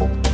you